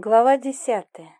Глава десятая.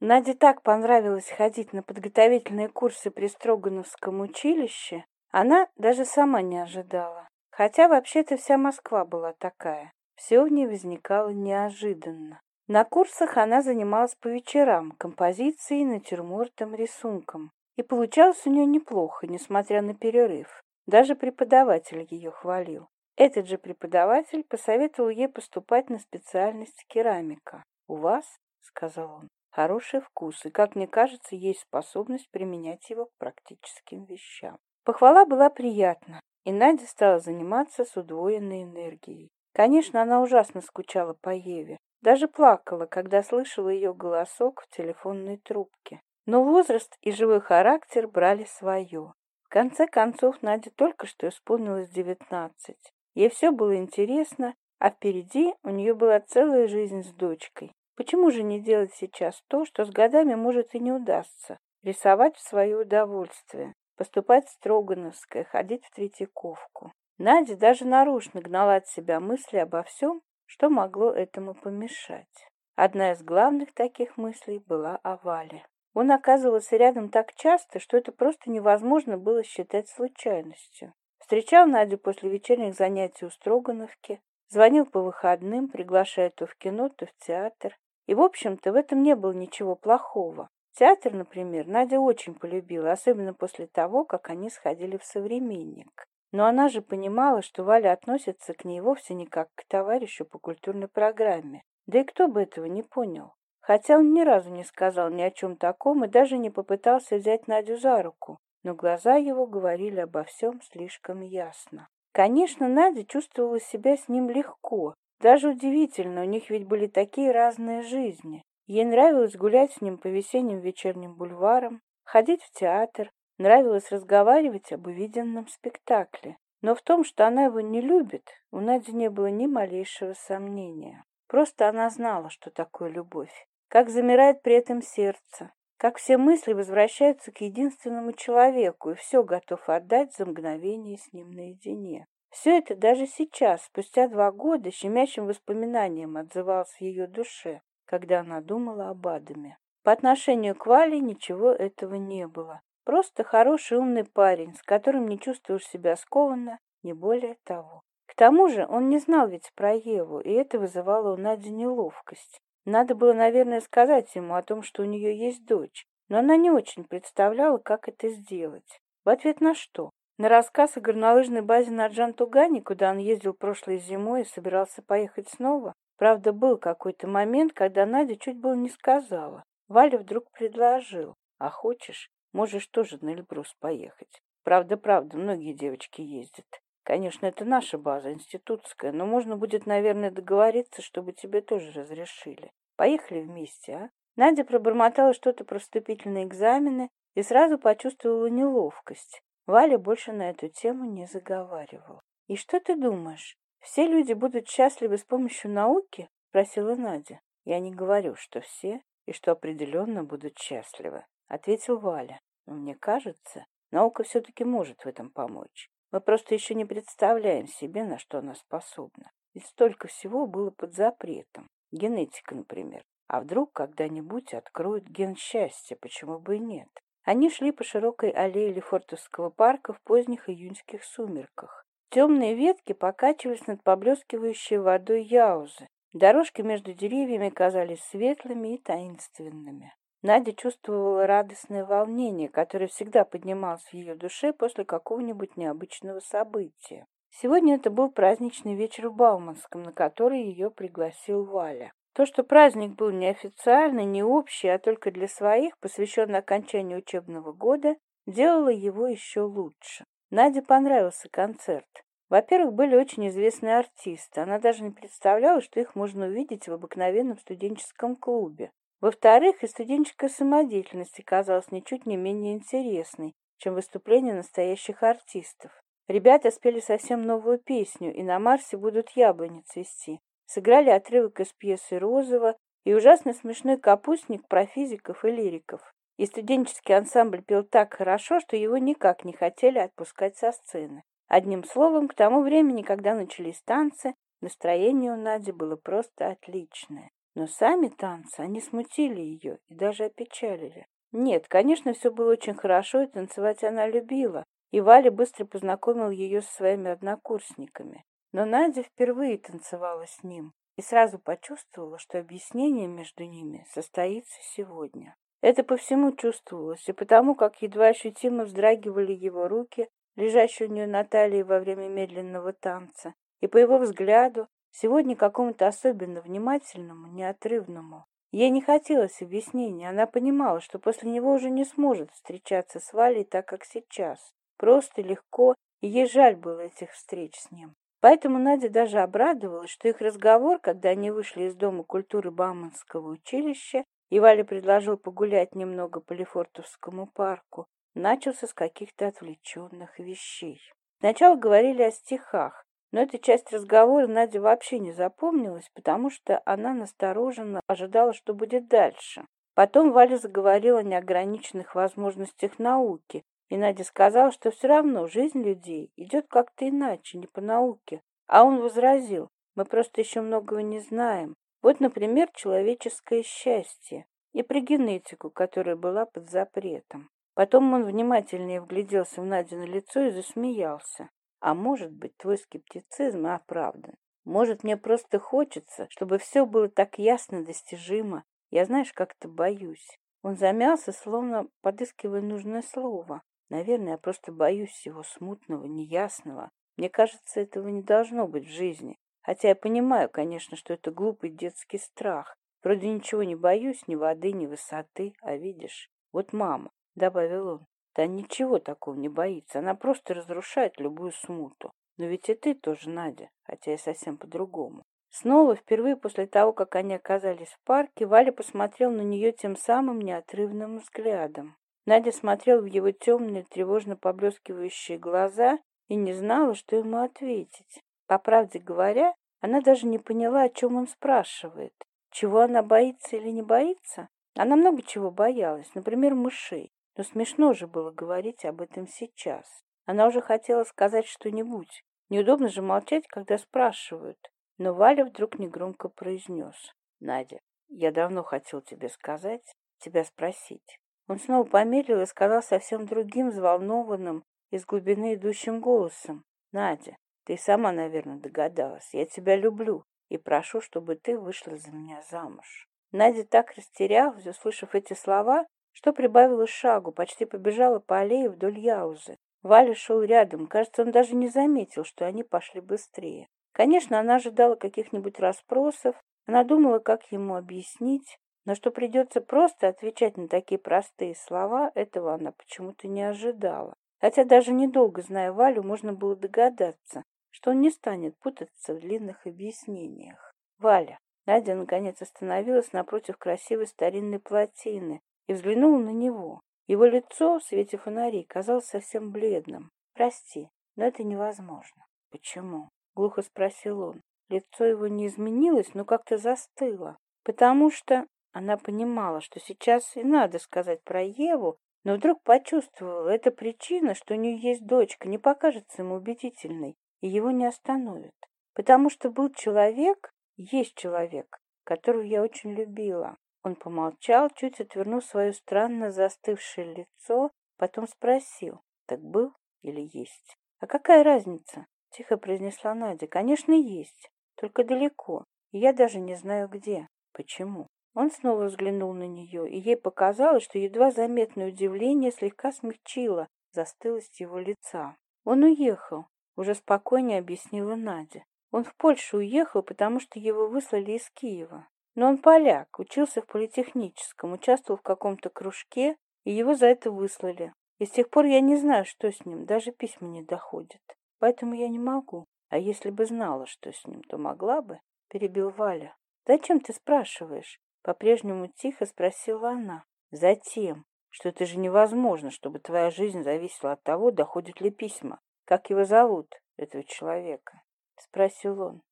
Наде так понравилось ходить на подготовительные курсы при Строгановском училище, она даже сама не ожидала. Хотя вообще-то вся Москва была такая. Все в ней возникало неожиданно. На курсах она занималась по вечерам композицией, натюрмортом, рисунком. И получалось у нее неплохо, несмотря на перерыв. Даже преподаватель ее хвалил. Этот же преподаватель посоветовал ей поступать на специальность керамика у вас, сказал он, хороший вкус, и, как мне кажется, есть способность применять его к практическим вещам. Похвала была приятна, и Надя стала заниматься с удвоенной энергией. Конечно, она ужасно скучала по Еве, даже плакала, когда слышала ее голосок в телефонной трубке. Но возраст и живой характер брали свое. В конце концов, Надя только что исполнилось девятнадцать. Ей все было интересно, а впереди у нее была целая жизнь с дочкой. Почему же не делать сейчас то, что с годами может и не удастся? Рисовать в свое удовольствие, поступать в Строгановское, ходить в Третьяковку. Надя даже нарочно гнала от себя мысли обо всем, что могло этому помешать. Одна из главных таких мыслей была о Вале. Он оказывался рядом так часто, что это просто невозможно было считать случайностью. Встречал Надю после вечерних занятий у Строгановки, звонил по выходным, приглашая то в кино, то в театр. И, в общем-то, в этом не было ничего плохого. Театр, например, Надя очень полюбила, особенно после того, как они сходили в «Современник». Но она же понимала, что Валя относится к ней вовсе не как к товарищу по культурной программе. Да и кто бы этого не понял. Хотя он ни разу не сказал ни о чем таком и даже не попытался взять Надю за руку, но глаза его говорили обо всем слишком ясно. Конечно, Надя чувствовала себя с ним легко, даже удивительно, у них ведь были такие разные жизни. Ей нравилось гулять с ним по весенним вечерним бульварам, ходить в театр, нравилось разговаривать об увиденном спектакле. Но в том, что она его не любит, у Нади не было ни малейшего сомнения. Просто она знала, что такое любовь, как замирает при этом сердце, как все мысли возвращаются к единственному человеку, и все готов отдать за мгновение с ним наедине. Все это даже сейчас, спустя два года, щемящим воспоминанием отзывалось в ее душе, когда она думала об Адаме. По отношению к Вале ничего этого не было. Просто хороший умный парень, с которым не чувствуешь себя скованно, не более того. К тому же он не знал ведь про Еву, и это вызывало у Нади неловкость. Надо было, наверное, сказать ему о том, что у нее есть дочь, но она не очень представляла, как это сделать. В ответ на что? рассказ игр горнолыжной лыжной базе на Джантугане, куда он ездил прошлой зимой и собирался поехать снова. Правда, был какой-то момент, когда Надя чуть было не сказала. Валя вдруг предложил. А хочешь, можешь тоже на Эльбрус поехать. Правда-правда, многие девочки ездят. Конечно, это наша база, институтская, но можно будет, наверное, договориться, чтобы тебе тоже разрешили. Поехали вместе, а? Надя пробормотала что-то про вступительные экзамены и сразу почувствовала неловкость. Валя больше на эту тему не заговаривал. «И что ты думаешь, все люди будут счастливы с помощью науки?» — спросила Надя. «Я не говорю, что все и что определенно будут счастливы», — ответил Валя. «Но мне кажется, наука все-таки может в этом помочь. Мы просто еще не представляем себе, на что она способна. Ведь столько всего было под запретом. Генетика, например. А вдруг когда-нибудь откроют ген счастья, почему бы и нет? Они шли по широкой аллее Лефортовского парка в поздних июньских сумерках. Темные ветки покачивались над поблескивающей водой яузы. Дорожки между деревьями казались светлыми и таинственными. Надя чувствовала радостное волнение, которое всегда поднималось в ее душе после какого-нибудь необычного события. Сегодня это был праздничный вечер в Бауманском, на который ее пригласил Валя. То, что праздник был неофициальный, не общий, а только для своих, посвященный окончанию учебного года, делало его еще лучше. Наде понравился концерт. Во-первых, были очень известные артисты. Она даже не представляла, что их можно увидеть в обыкновенном студенческом клубе. Во-вторых, и студенческая самодеятельность казалась ничуть не менее интересной, чем выступления настоящих артистов. Ребята спели совсем новую песню «И на Марсе будут яблони цвести», сыграли отрывок из пьесы Розова и ужасно смешной капустник про физиков и лириков. И студенческий ансамбль пел так хорошо, что его никак не хотели отпускать со сцены. Одним словом, к тому времени, когда начались танцы, настроение у Нади было просто отличное. Но сами танцы, они смутили ее и даже опечалили. Нет, конечно, все было очень хорошо, и танцевать она любила. И Валя быстро познакомил ее со своими однокурсниками. Но Надя впервые танцевала с ним и сразу почувствовала, что объяснение между ними состоится сегодня. Это по всему чувствовалось, и потому, как едва ощутимо вздрагивали его руки, лежащие у нее на талии во время медленного танца, и по его взгляду, сегодня какому-то особенно внимательному, неотрывному. Ей не хотелось объяснений, она понимала, что после него уже не сможет встречаться с Валей так, как сейчас. Просто, легко, и ей жаль было этих встреч с ним. Поэтому Надя даже обрадовалась, что их разговор, когда они вышли из Дома культуры Бауманского училища, и Валя предложил погулять немного по Лефортовскому парку, начался с каких-то отвлеченных вещей. Сначала говорили о стихах, но эта часть разговора Надя вообще не запомнилась, потому что она настороженно ожидала, что будет дальше. Потом Валя заговорила о неограниченных возможностях науки, и Надя сказал, что все равно жизнь людей идет как-то иначе, не по науке. А он возразил, мы просто еще многого не знаем. Вот, например, человеческое счастье и про генетику, которая была под запретом. Потом он внимательнее вгляделся в Надю на лицо и засмеялся. А может быть, твой скептицизм а оправдан. Может, мне просто хочется, чтобы все было так ясно достижимо. Я, знаешь, как-то боюсь. Он замялся, словно подыскивая нужное слово. Наверное, я просто боюсь всего смутного, неясного. Мне кажется, этого не должно быть в жизни. Хотя я понимаю, конечно, что это глупый детский страх. Вроде ничего не боюсь, ни воды, ни высоты. А видишь, вот мама, — добавил он, — да ничего такого не боится. Она просто разрушает любую смуту. Но ведь и ты тоже, Надя, хотя и совсем по-другому. Снова, впервые после того, как они оказались в парке, Валя посмотрел на нее тем самым неотрывным взглядом. Надя смотрела в его темные тревожно поблескивающие глаза и не знала, что ему ответить. По правде говоря, она даже не поняла, о чем он спрашивает. Чего она боится или не боится? Она много чего боялась, например, мышей. Но смешно же было говорить об этом сейчас. Она уже хотела сказать что-нибудь. Неудобно же молчать, когда спрашивают. Но Валя вдруг негромко произнес. «Надя, я давно хотел тебе сказать, тебя спросить. Он снова помедлил и сказал совсем другим, взволнованным из глубины идущим голосом. «Надя, ты сама, наверное, догадалась. Я тебя люблю и прошу, чтобы ты вышла за меня замуж». Надя так растерялась, услышав эти слова, что прибавила шагу, почти побежала по аллее вдоль Яузы. Валя шел рядом, кажется, он даже не заметил, что они пошли быстрее. Конечно, она ожидала каких-нибудь расспросов, она думала, как ему объяснить, но что придется просто отвечать на такие простые слова, этого она почему-то не ожидала. Хотя даже недолго зная Валю, можно было догадаться, что он не станет путаться в длинных объяснениях. Валя. Надя, наконец, остановилась напротив красивой старинной плотины и взглянула на него. Его лицо в свете фонарей казалось совсем бледным. «Прости, но это невозможно». «Почему?» — глухо спросил он. Лицо его не изменилось, но как-то застыло. «Потому что она понимала, что сейчас и надо сказать про Еву, но вдруг почувствовала, это причина, что у нее есть дочка, не покажется ему убедительной, и его не остановит. Потому что был человек, есть человек, которого я очень любила. Он помолчал, чуть отвернув свое странно застывшее лицо, потом спросил, так был или есть? А какая разница? Тихо произнесла Надя. Конечно, есть, только далеко, и я даже не знаю где. Почему? Он снова взглянул на нее, и ей показалось, что едва заметное удивление слегка смягчило застылость его лица. «Он уехал», — уже спокойнее объяснила Надя. «Он в Польшу уехал, потому что его выслали из Киева. Но он поляк, учился в политехническом, участвовал в каком-то кружке, и его за это выслали. И с тех пор я не знаю, что с ним, даже письма не доходят. Поэтому я не могу. А если бы знала, что с ним, то могла бы, — перебил Валя. Зачем ты спрашиваешь? по-прежнему тихо спросила она. Затем, что это же невозможно, чтобы твоя жизнь зависела от того, доходят ли письма. Как его зовут, этого человека? Спросил он.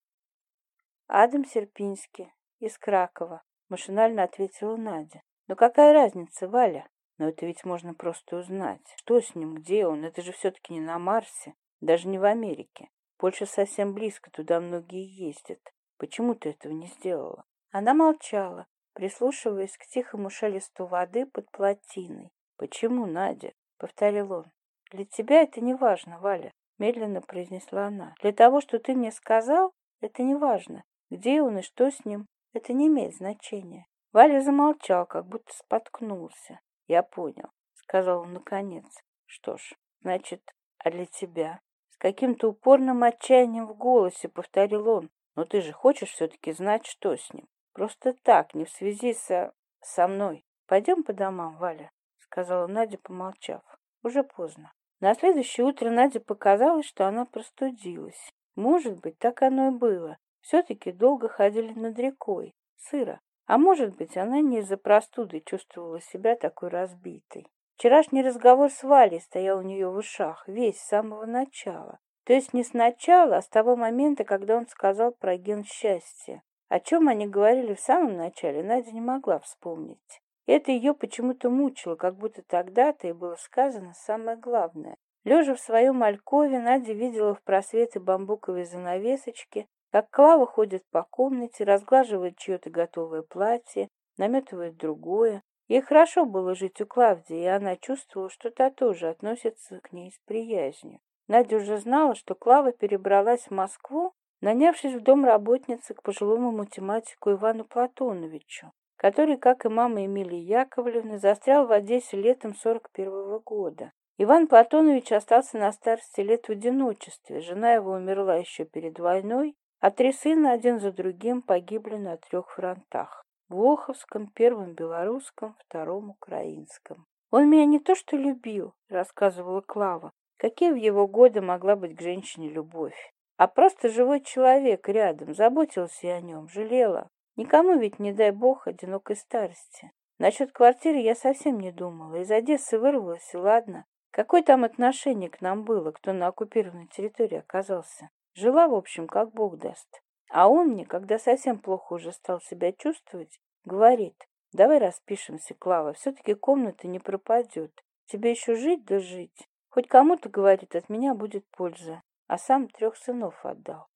Адам Серпинский, из Кракова. Машинально ответила Надя. Но какая разница, Валя? Но это ведь можно просто узнать. Что с ним, где он? Это же все-таки не на Марсе, даже не в Америке. Польша совсем близко, туда многие ездят. Почему ты этого не сделала? Она молчала, прислушиваясь к тихому шелесту воды под плотиной. «Почему, Надя?» — повторил он. «Для тебя это не важно, Валя», — медленно произнесла она. «Для того, что ты мне сказал, это не важно. Где он и что с ним, это не имеет значения». Валя замолчал, как будто споткнулся. «Я понял», — сказал он наконец. «Что ж, значит, а для тебя?» С каким-то упорным отчаянием в голосе повторил он. «Но ты же хочешь все-таки знать, что с ним?» просто так не в связи со со мной. Пойдем по домам валя сказала надя помолчав. Уже поздно. На следующее утро Надя показалось что она простудилась. Может быть так оно и было. Все таки долго ходили над рекой сыро. А может быть она не из за простуды чувствовала себя такой разбитой. Вчерашний разговор с валей стоял у нее в ушах весь с самого начала. То есть не сначала а с того момента когда он сказал про ген счастья. О чем они говорили в самом начале, Надя не могла вспомнить. Это ее почему-то мучило, как будто тогда-то и было сказано самое главное. Лежа в своем алькове, Надя видела в просвете бамбуковой занавесочки, как Клава ходит по комнате, разглаживает чье-то готовое платье, наметывает другое. Ей хорошо было жить у Клавдии, и она чувствовала, что та тоже относится к ней с приязнью. Надя уже знала, что Клава перебралась в Москву Нанявшись в дом работницы к пожилому математику Ивану Платоновичу, который, как и мама Эмилии Яковлевны, застрял в Одессе летом 41 года. Иван Платонович остался на старости лет в одиночестве. Жена его умерла еще перед войной, а три сына один за другим погибли на трех фронтах. Волховском, первом белорусском, втором украинском. «Он меня не то что любил», — рассказывала Клава. «Какие в его годы могла быть к женщине любовь? а просто живой человек рядом, заботился о нем, жалела. Никому ведь, не дай бог, одинокой старости. Насчет квартиры я совсем не думала. Из Одессы вырвалась, и ладно. Какое там отношение к нам было, кто на оккупированной территории оказался? Жила, в общем, как бог даст. А он мне, когда совсем плохо уже стал себя чувствовать, говорит, давай распишемся, Клава, все-таки комната не пропадет. Тебе еще жить да жить. Хоть кому-то, говорит, от меня будет польза а сам трех сынов отдал.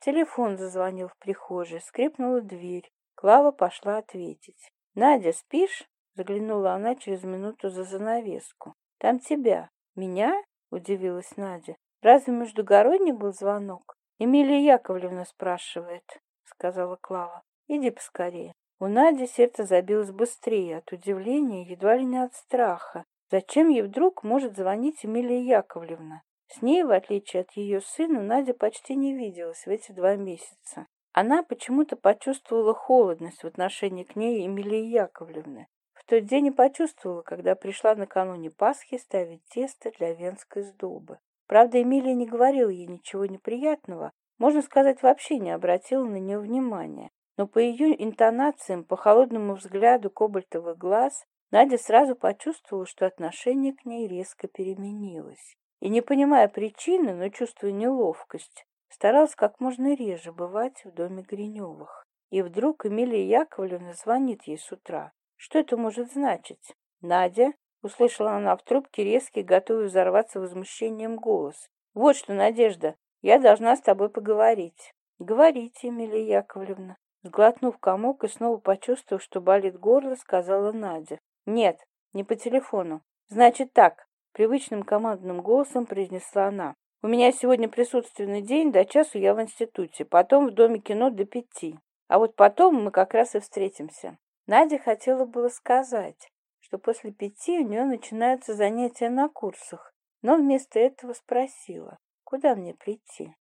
Телефон зазвонил в прихожей, скрипнула дверь. Клава пошла ответить. «Надя, спишь?» — заглянула она через минуту за занавеску. «Там тебя». «Меня?» — удивилась Надя. «Разве междугородний был звонок?» «Эмилия Яковлевна спрашивает», — сказала Клава. «Иди поскорее». У Нади сердце забилось быстрее, от удивления, едва ли не от страха. Зачем ей вдруг может звонить Эмилия Яковлевна? С ней, в отличие от ее сына, Надя почти не виделась в эти два месяца. Она почему-то почувствовала холодность в отношении к ней Эмилии Яковлевны. В тот день и почувствовала, когда пришла накануне Пасхи ставить тесто для венской сдобы. Правда, Эмилия не говорила ей ничего неприятного, можно сказать, вообще не обратила на нее внимания. Но по ее интонациям, по холодному взгляду кобальтовых глаз, Надя сразу почувствовала, что отношение к ней резко переменилось и, не понимая причины, но чувствуя неловкость, старался как можно реже бывать в доме Гриневых. И вдруг Эмилия Яковлевна звонит ей с утра. Что это может значить? «Надя?» — услышала она в трубке резкий, готовый взорваться возмущением голос. «Вот что, Надежда, я должна с тобой поговорить». «Говорите, Эмилия Яковлевна». Сглотнув комок и снова почувствовав, что болит горло, сказала Надя. «Нет, не по телефону. Значит так, привычным командным голосом произнесла она. «У меня сегодня присутственный день до часу я в институте, потом в Доме кино до пяти. А вот потом мы как раз и встретимся». Надя хотела было сказать, что после пяти у нее начинаются занятия на курсах, но вместо этого спросила, куда мне прийти.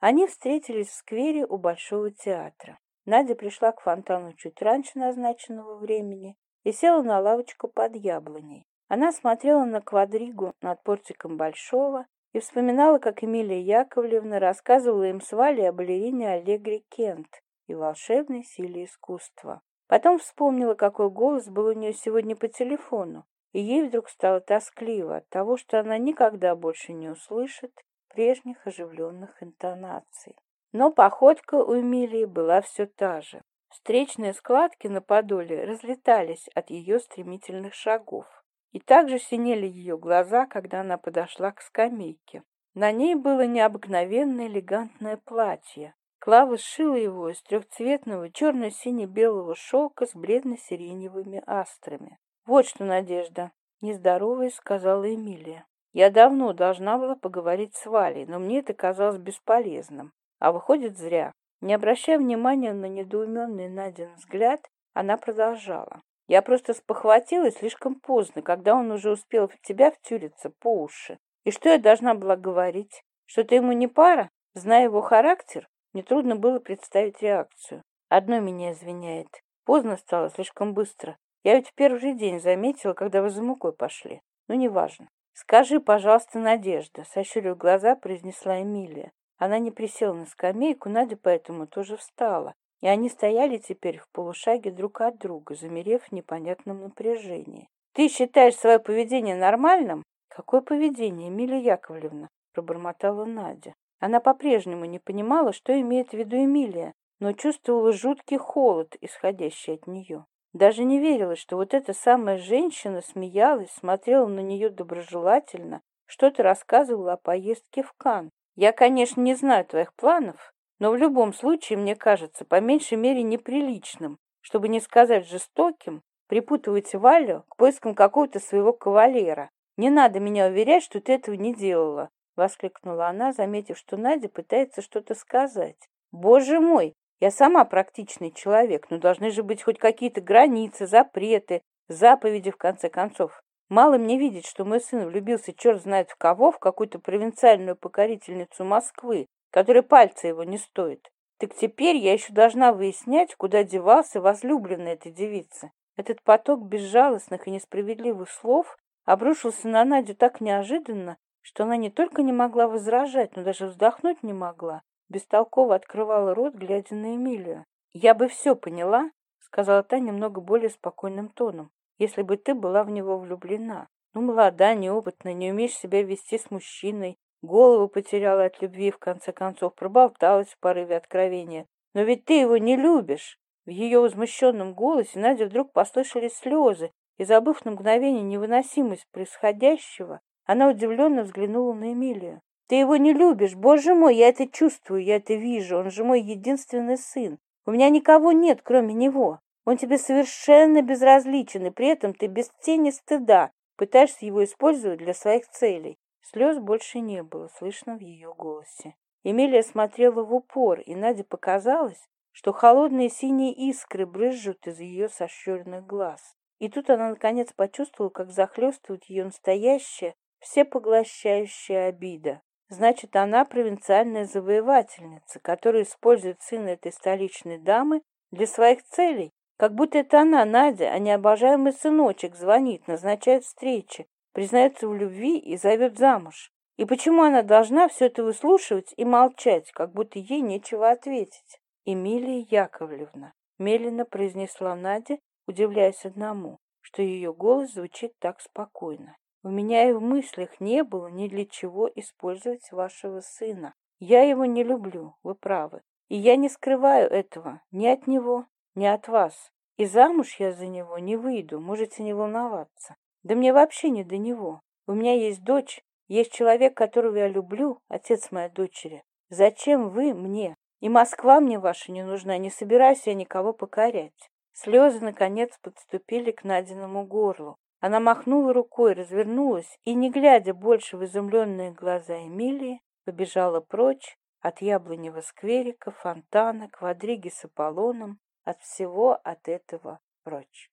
Они встретились в сквере у Большого театра. Надя пришла к фонтану чуть раньше назначенного времени и села на лавочку под яблоней. Она смотрела на квадригу над портиком Большого и вспоминала, как Эмилия Яковлевна рассказывала им с Валей о балерине Аллегре Кент и волшебной силе искусства. Потом вспомнила, какой голос был у нее сегодня по телефону, и ей вдруг стало тоскливо от того, что она никогда больше не услышит прежних оживленных интонаций. Но походка у Эмилии была все та же. Встречные складки на подоле разлетались от ее стремительных шагов. И также синели ее глаза, когда она подошла к скамейке. На ней было необыкновенно элегантное платье. Клава сшила его из трехцветного черно-сине-белого шелка с бледно-сиреневыми астрами. «Вот что, Надежда!» — нездоровая сказала Эмилия. «Я давно должна была поговорить с Валей, но мне это казалось бесполезным. А выходит, зря». Не обращая внимания на недоуменный Надин взгляд, она продолжала. Я просто спохватилась слишком поздно, когда он уже успел в тебя втюриться по уши. И что я должна была говорить? Что ты ему не пара? Зная его характер, мне трудно было представить реакцию. Одно меня извиняет. Поздно стало, слишком быстро. Я ведь в первый же день заметила, когда вы за мукой пошли. Ну, неважно. «Скажи, пожалуйста, Надежда», — сощурив глаза, произнесла Эмилия. Она не присела на скамейку, Надя поэтому тоже встала и они стояли теперь в полушаге друг от друга, замерев в непонятном напряжении. «Ты считаешь свое поведение нормальным?» «Какое поведение, Эмилия Яковлевна?» – пробормотала Надя. Она по-прежнему не понимала, что имеет в виду Эмилия, но чувствовала жуткий холод, исходящий от нее. Даже не верилось, что вот эта самая женщина смеялась, смотрела на нее доброжелательно, что-то рассказывала о поездке в Кан. «Я, конечно, не знаю твоих планов», но в любом случае, мне кажется, по меньшей мере неприличным, чтобы не сказать жестоким, припутывать Валю к поискам какого-то своего кавалера. Не надо меня уверять, что ты этого не делала, — воскликнула она, заметив, что Надя пытается что-то сказать. «Боже мой, я сама практичный человек, но должны же быть хоть какие-то границы, запреты, заповеди, в конце концов. Мало мне видеть, что мой сын влюбился черт знает в кого, в какую-то провинциальную покорительницу Москвы, который пальцы его не стоит. Так теперь я еще должна выяснять, куда девался возлюбленный этой девицы. Этот поток безжалостных и несправедливых слов обрушился на Надю так неожиданно, что она не только не могла возражать, но даже вздохнуть не могла. Бестолково открывала рот, глядя на Эмилию. «Я бы все поняла», — сказала та немного более спокойным тоном, «если бы ты была в него влюблена. Ну, молода, неопытная, не умеешь себя вести с мужчиной, Голову потеряла от любви, в конце концов проболталась в порыве откровения. Но ведь ты его не любишь. В ее возмущенном голосе Наде вдруг послышались слезы, и, забыв на мгновение невыносимость происходящего, она удивленно взглянула на Эмилию. «Ты его не любишь! Боже мой, я это чувствую, я это вижу! Он же мой единственный сын! У меня никого нет, кроме него! Он тебе совершенно безразличен, и при этом ты без тени стыда пытаешься его использовать для своих целей. Слез больше не было слышно в ее голосе. Эмилия смотрела в упор, и Наде показалось, что холодные синие искры брызжут из ее сощурных глаз. И тут она наконец почувствовала, как захлестывает ее настоящая, всепоглощающая обида. Значит, она провинциальная завоевательница, которая использует сына этой столичной дамы для своих целей, как будто это она, Надя, а не обожаемый сыночек, звонит, назначает встречи, признается в любви и зовет замуж. И почему она должна все это выслушивать и молчать, как будто ей нечего ответить? Эмилия Яковлевна медленно произнесла Надя, удивляясь одному, что ее голос звучит так спокойно. У меня и в мыслях не было ни для чего использовать вашего сына. Я его не люблю, вы правы. И я не скрываю этого ни от него, ни от вас. И замуж я за него не выйду, можете не волноваться. Да мне вообще не до него. У меня есть дочь, есть человек, которого я люблю, отец моей дочери. Зачем вы мне? И Москва мне ваша не нужна, не собираюсь я никого покорять». Слезы, наконец, подступили к Надиному горлу. Она махнула рукой, развернулась и, не глядя больше в изумленные глаза Эмилии, побежала прочь от яблоневого скверика, фонтана, квадриги с Аполлоном, от всего от этого прочь.